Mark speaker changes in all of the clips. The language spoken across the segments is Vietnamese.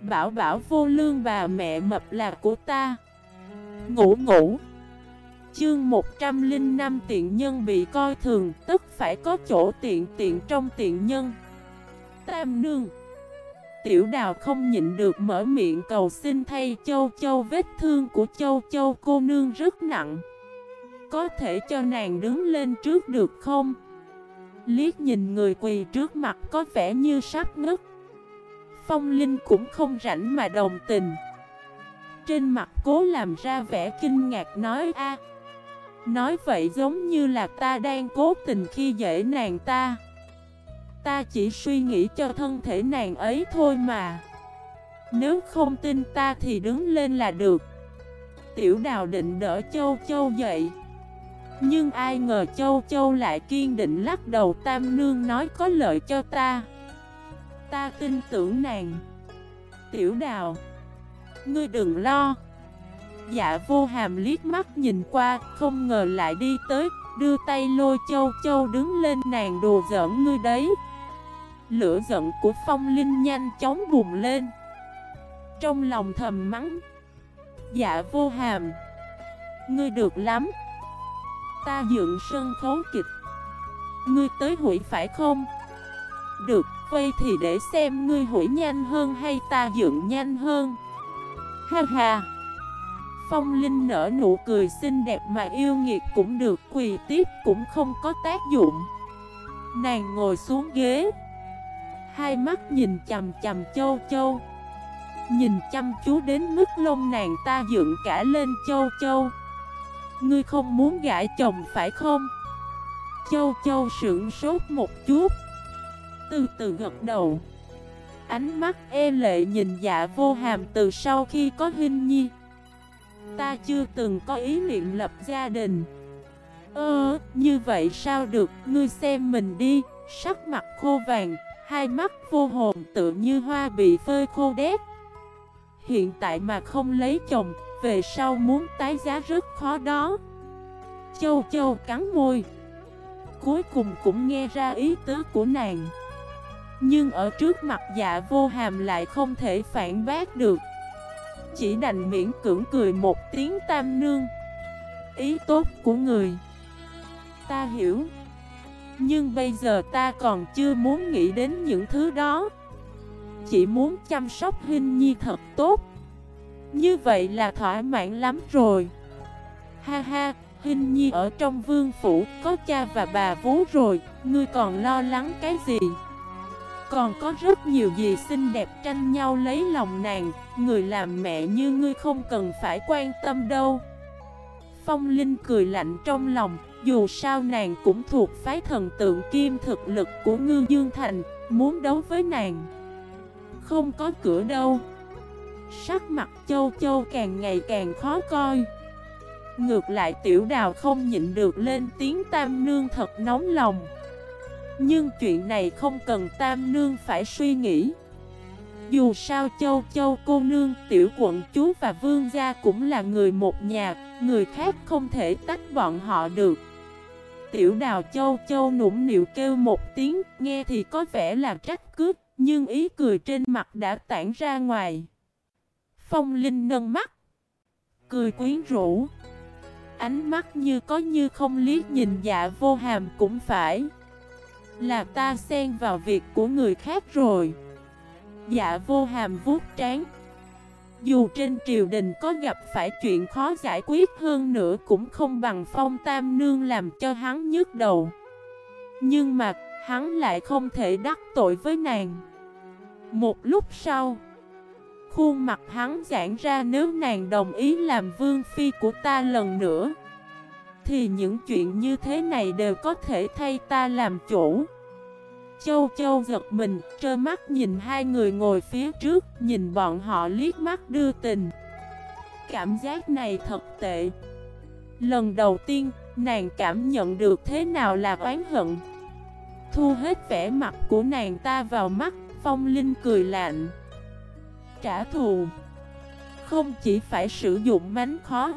Speaker 1: Bảo bảo vô lương bà mẹ mập là của ta. Ngủ ngủ. Chương 105 tiện nhân bị coi thường, Tức phải có chỗ tiện tiện trong tiện nhân. Tam nương. Tiểu đào không nhịn được mở miệng cầu xin thay châu châu vết thương của châu châu cô nương rất nặng. Có thể cho nàng đứng lên trước được không? Liếc nhìn người quỳ trước mặt có vẻ như sắp ngất. Phong Linh cũng không rảnh mà đồng tình. Trên mặt cố làm ra vẻ kinh ngạc nói, a, Nói vậy giống như là ta đang cố tình khi dễ nàng ta. Ta chỉ suy nghĩ cho thân thể nàng ấy thôi mà. Nếu không tin ta thì đứng lên là được. Tiểu đào định đỡ châu châu dậy. Nhưng ai ngờ châu châu lại kiên định lắc đầu tam nương nói, có lợi cho ta. Ta tin tưởng nàng. Tiểu đào, Ngươi đừng lo. Dạ vô hàm liếc mắt nhìn qua, Không ngờ lại đi tới, Đưa tay lôi châu châu đứng lên nàng đồ giỡn ngươi đấy. Lửa giận của phong linh nhanh chóng bùng lên. Trong lòng thầm mắng Dạ vô hàm, Ngươi được lắm. Ta dựng sân khấu kịch. Ngươi tới hủy phải không? Được, vậy thì để xem ngươi hủy nhanh hơn hay ta dựng nhanh hơn. Ha ha. Phong Linh nở nụ cười xinh đẹp mà yêu nghiệt cũng được quỳ tiếp cũng không có tác dụng. Nàng ngồi xuống ghế. Hai mắt nhìn chầm chầm châu châu. Nhìn chăm chú đến mức lông nàng ta dựng cả lên châu châu. Ngươi không muốn gãi chồng phải không? Châu châu sững sốt một chút. Từ từ gật đầu. Ánh mắt e lệ nhìn dạ vô hàm từ sau khi có hình nhi. Ta chưa từng có ý niệm lập gia đình. Ơ, như vậy sao được, ngươi xem mình đi. Sắc mặt khô vàng, hai mắt vô hồn tự như hoa bị phơi khô đét. Hiện tại mà không lấy chồng, về sau muốn tái giá rất khó đó. Châu châu cắn môi. Cuối cùng cũng nghe ra ý tứ của nàng. Nhưng ở trước mặt dạ vô hàm lại không thể phản bác được. Chỉ đành miễn cưỡng cười một tiếng tam nương. Ý tốt của người. Ta hiểu. Nhưng bây giờ ta còn chưa muốn nghĩ đến những thứ đó. Chỉ muốn chăm sóc Hinh Nhi thật tốt. Như vậy là thỏa mãn lắm rồi. Ha ha, Hinh Nhi ở trong vương phủ có cha và bà vú rồi Ngươi còn lo lắng cái gì? Còn có rất nhiều gì xinh đẹp tranh nhau lấy lòng nàng, Người làm mẹ như ngươi không cần phải quan tâm đâu. Phong Linh cười lạnh trong lòng, Dù sao nàng cũng thuộc phái thần tượng kim thực lực của Ngư Dương Thành, Muốn đấu với nàng. Không có cửa đâu. Sắc mặt châu châu càng ngày càng khó coi. Ngược lại tiểu đào không nhịn được lên tiếng tam nương thật nóng lòng. Nhưng chuyện này không cần tam nương phải suy nghĩ. Dù sao châu châu cô nương, tiểu quận chú và vương gia cũng là người một nhà Người khác không thể tách bọn họ được. Tiểu đào châu châu nũng nịu kêu một tiếng Nghe thì có vẻ là trách cướp Nhưng ý cười trên mặt đã tản ra ngoài. Phong Linh nâng mắt Cười quyến rũ. Ánh mắt như có như không liếc nhìn dạ vô hàm cũng phải. Là ta xen vào việc của người khác rồi. Dạ vô hàm vuốt trán. Dù trên triều đình có gặp phải chuyện khó giải quyết hơn nữa Cũng không bằng phong tam nương làm cho hắn nhức đầu. Nhưng mà, hắn lại không thể đắc tội với nàng. Một lúc sau, Khuôn mặt hắn giãn ra nếu nàng đồng ý làm vương phi của ta lần nữa. Thì những chuyện như thế này đều có thể thay ta làm chủ. Châu Châu giật mình, trơ mắt nhìn hai người ngồi phía trước, nhìn bọn họ liếc mắt đưa tình. Cảm giác này thật tệ. Lần đầu tiên, nàng cảm nhận được thế nào là oán hận. Thu hết vẻ mặt của nàng ta vào mắt, Phong Linh cười lạnh. Trả thù. Không chỉ phải sử dụng mánh khó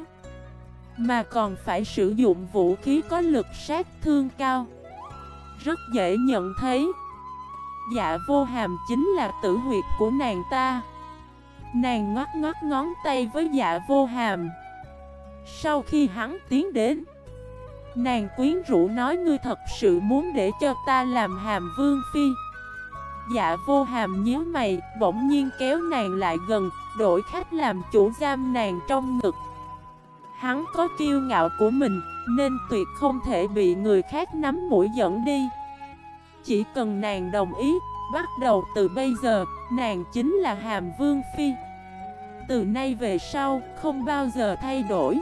Speaker 1: mà còn phải sử dụng vũ khí có lực sát thương cao. Rất dễ nhận thấy. Dạ vô hàm chính là tử huyệt của nàng ta. Nàng ngoắt ngoắt ngón tay với dạ vô hàm. Sau khi hắn tiến đến Nàng quyến rũ nói ngươi thật sự muốn để cho ta làm hàm vương phi? Dạ vô hàm nhíu mày, bỗng nhiên kéo nàng lại gần, đổi khách làm chủ giam nàng trong ngực. Hắn có kiêu ngạo của mình, nên tuyệt không thể bị người khác nắm mũi dẫn đi Chỉ cần nàng đồng ý, bắt đầu từ bây giờ, nàng chính là hàm vương phi Từ nay về sau, không bao giờ thay đổi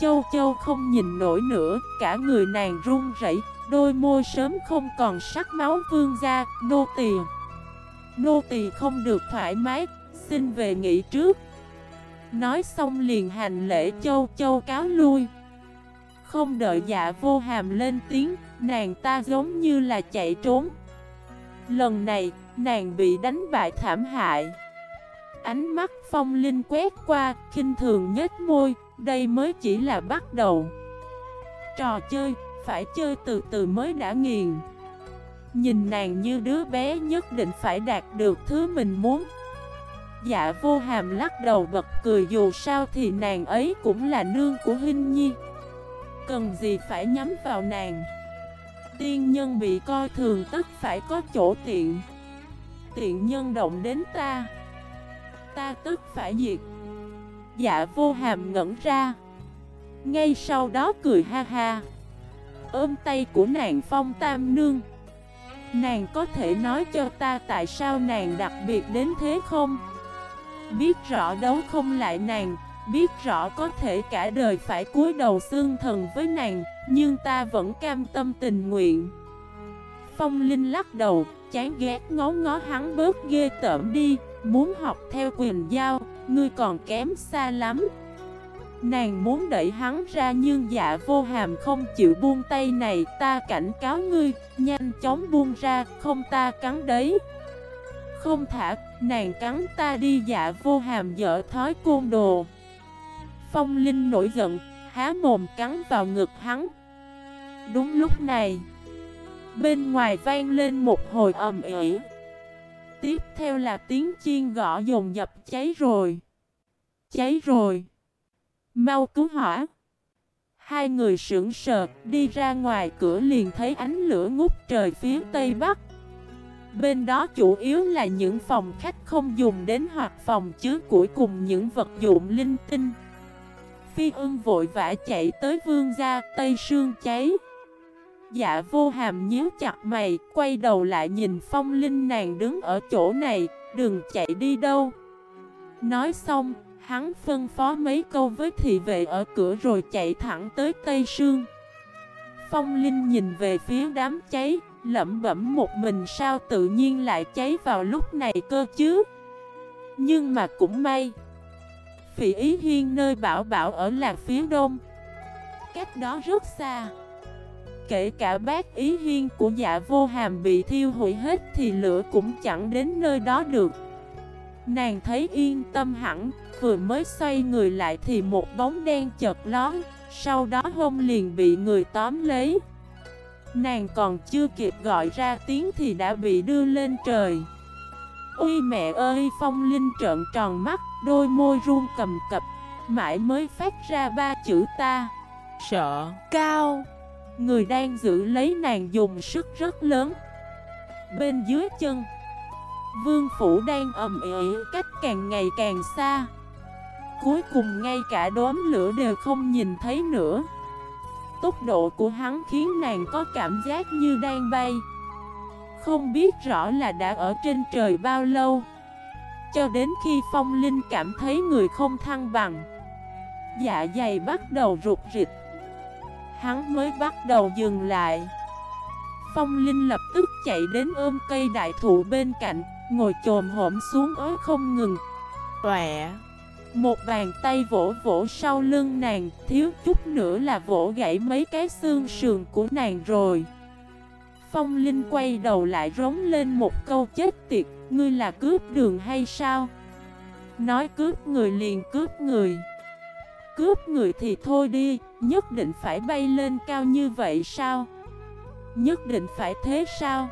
Speaker 1: Châu châu không nhìn nổi nữa, cả người nàng run rẩy, đôi môi sớm không còn sắc máu vương ra, nô tỳ. Nô tỳ không được thoải mái, xin về nghỉ trước. Nói xong liền hành lễ châu châu cáo lui. Không đợi dạ vô hàm lên tiếng, nàng ta giống như là chạy trốn. Lần này, nàng bị đánh bại thảm hại. Ánh mắt phong linh quét qua, khinh thường nhếch môi, đây mới chỉ là bắt đầu Trò chơi, phải chơi từ từ mới đã nghiền Nhìn nàng như đứa bé nhất định phải đạt được thứ mình muốn Dạ vô hàm lắc đầu bật cười dù sao thì nàng ấy cũng là nương của Hinh Nhi. Cần gì phải nhắm vào nàng? Tiên nhân bị coi thường tất phải có chỗ tiện. Tiện nhân động đến ta. Ta tức phải diệt. Dạ vô hàm ngẩn ra. Ngay sau đó cười ha ha. Ôm tay của nàng phong tam nương. Nàng có thể nói cho ta tại sao nàng đặc biệt đến thế không? Biết rõ đấu không lại nàng Biết rõ có thể cả đời phải cúi đầu xương thần với nàng Nhưng ta vẫn cam tâm tình nguyện. Phong Linh lắc đầu Chán ghét ngó ngó hắn bớt ghê tởm đi Muốn học theo quyền giao Ngươi còn kém xa lắm. Nàng muốn đẩy hắn ra nhưng dạ vô hàm không chịu buông tay này Ta cảnh cáo ngươi, nhanh chóng buông ra, không ta cắn đấy. Không thả, nàng cắn ta đi dạ vô hàm dở thói côn đồ Phong Linh nổi giận, há mồm cắn vào ngực hắn Đúng lúc này Bên ngoài vang lên một hồi ầm ĩ Tiếp theo là tiếng chiên gõ dồn dập cháy rồi. Cháy rồi. Mau cứu hỏa. Hai người sững sờ đi ra ngoài cửa liền thấy ánh lửa ngút trời phía tây bắc. Bên đó chủ yếu là những phòng khách không dùng đến hoặc phòng chứa củi cùng những vật dụng linh tinh. Phi ưng vội vã chạy tới vương gia tây sương cháy. Dạ vô hàm nhíu chặt mày, quay đầu lại nhìn phong linh nàng đứng ở chỗ này, đừng chạy đi đâu. Nói xong, hắn phân phó mấy câu với thị vệ ở cửa rồi chạy thẳng tới Tây Sương. Phong Linh nhìn về phía đám cháy, lẩm bẩm một mình sao tự nhiên lại cháy vào lúc này cơ chứ. Nhưng mà cũng may. Phỉ Ý Hiên nơi bảo bảo ở là phía đông. Cách đó rất xa. Kể cả bác ý hiên của dạ vô hàm bị thiêu hủy hết thì lửa cũng chẳng đến nơi đó được Nàng thấy yên tâm hẳn, vừa mới xoay người lại thì một bóng đen chợt lón Sau đó hông liền bị người tóm lấy Nàng còn chưa kịp gọi ra tiếng thì đã bị đưa lên trời. Ui mẹ ơi phong linh trợn tròn mắt, đôi môi run cầm cập Mãi mới phát ra ba chữ ta. Sợ. Cao. Người đang giữ lấy nàng dùng sức rất lớn. Bên dưới chân Vương phủ đang ầm ĩ cách càng ngày càng xa. Cuối cùng ngay cả đốm lửa đều không nhìn thấy nữa. Tốc độ của hắn khiến nàng có cảm giác như đang bay. Không biết rõ là đã ở trên trời bao lâu. Cho đến khi phong linh cảm thấy người không thăng bằng Dạ dày bắt đầu rụt rịch, Hắn mới bắt đầu dừng lại. Phong Linh lập tức chạy đến ôm cây đại thụ bên cạnh, Ngồi trồm hổm xuống ớ không ngừng. Tọa một bàn tay vỗ vỗ sau lưng nàng, Thiếu chút nữa là vỗ gãy mấy cái xương sườn của nàng rồi. Phong Linh quay đầu lại rống lên một câu chết tiệt, Ngươi là cướp đường hay sao? Nói cướp người liền cướp người. Cướp người thì thôi đi, Nhất định phải bay lên cao như vậy sao? Nhất định phải thế sao?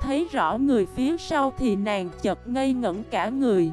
Speaker 1: Thấy rõ người phía sau thì nàng chợt ngây ngẩn cả người.